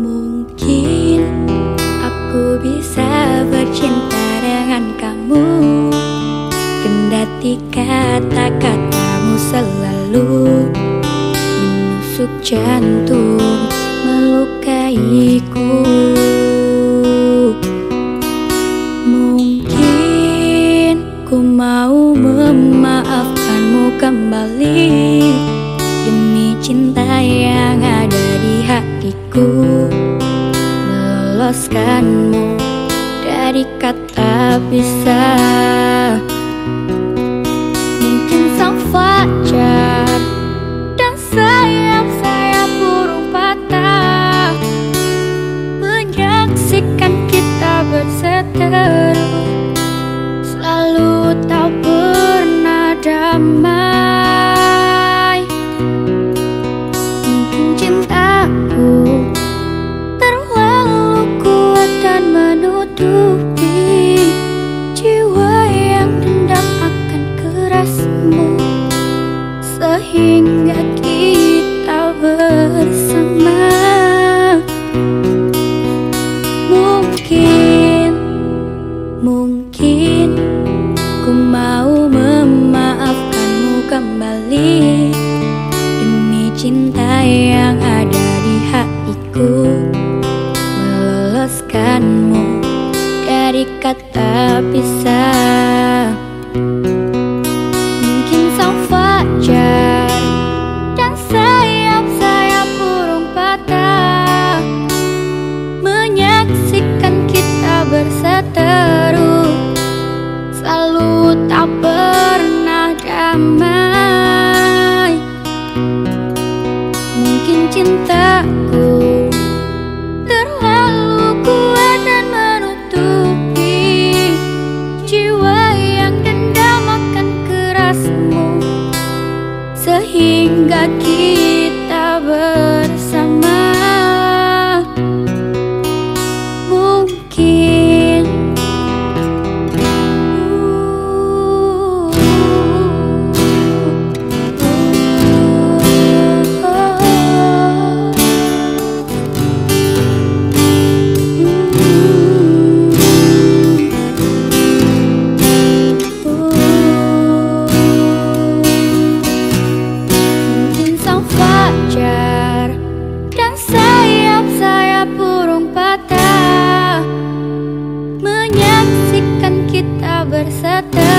Mungkin aku bisa bercinta dengan kamu. Kendati kata-katamu selalu Menusuk jantung melukaiku. Mungkin ku mau memaafkanmu kembali. Demi cinta hatiku Meloloskanmu dari kata pisah. Mungkin sang fajar dan sayap-sayap Sehingga kita cintaku. Terlalu kuat dan menutupi Jiwa yang dendam akan kerasmu. Sehingga kita bersedekah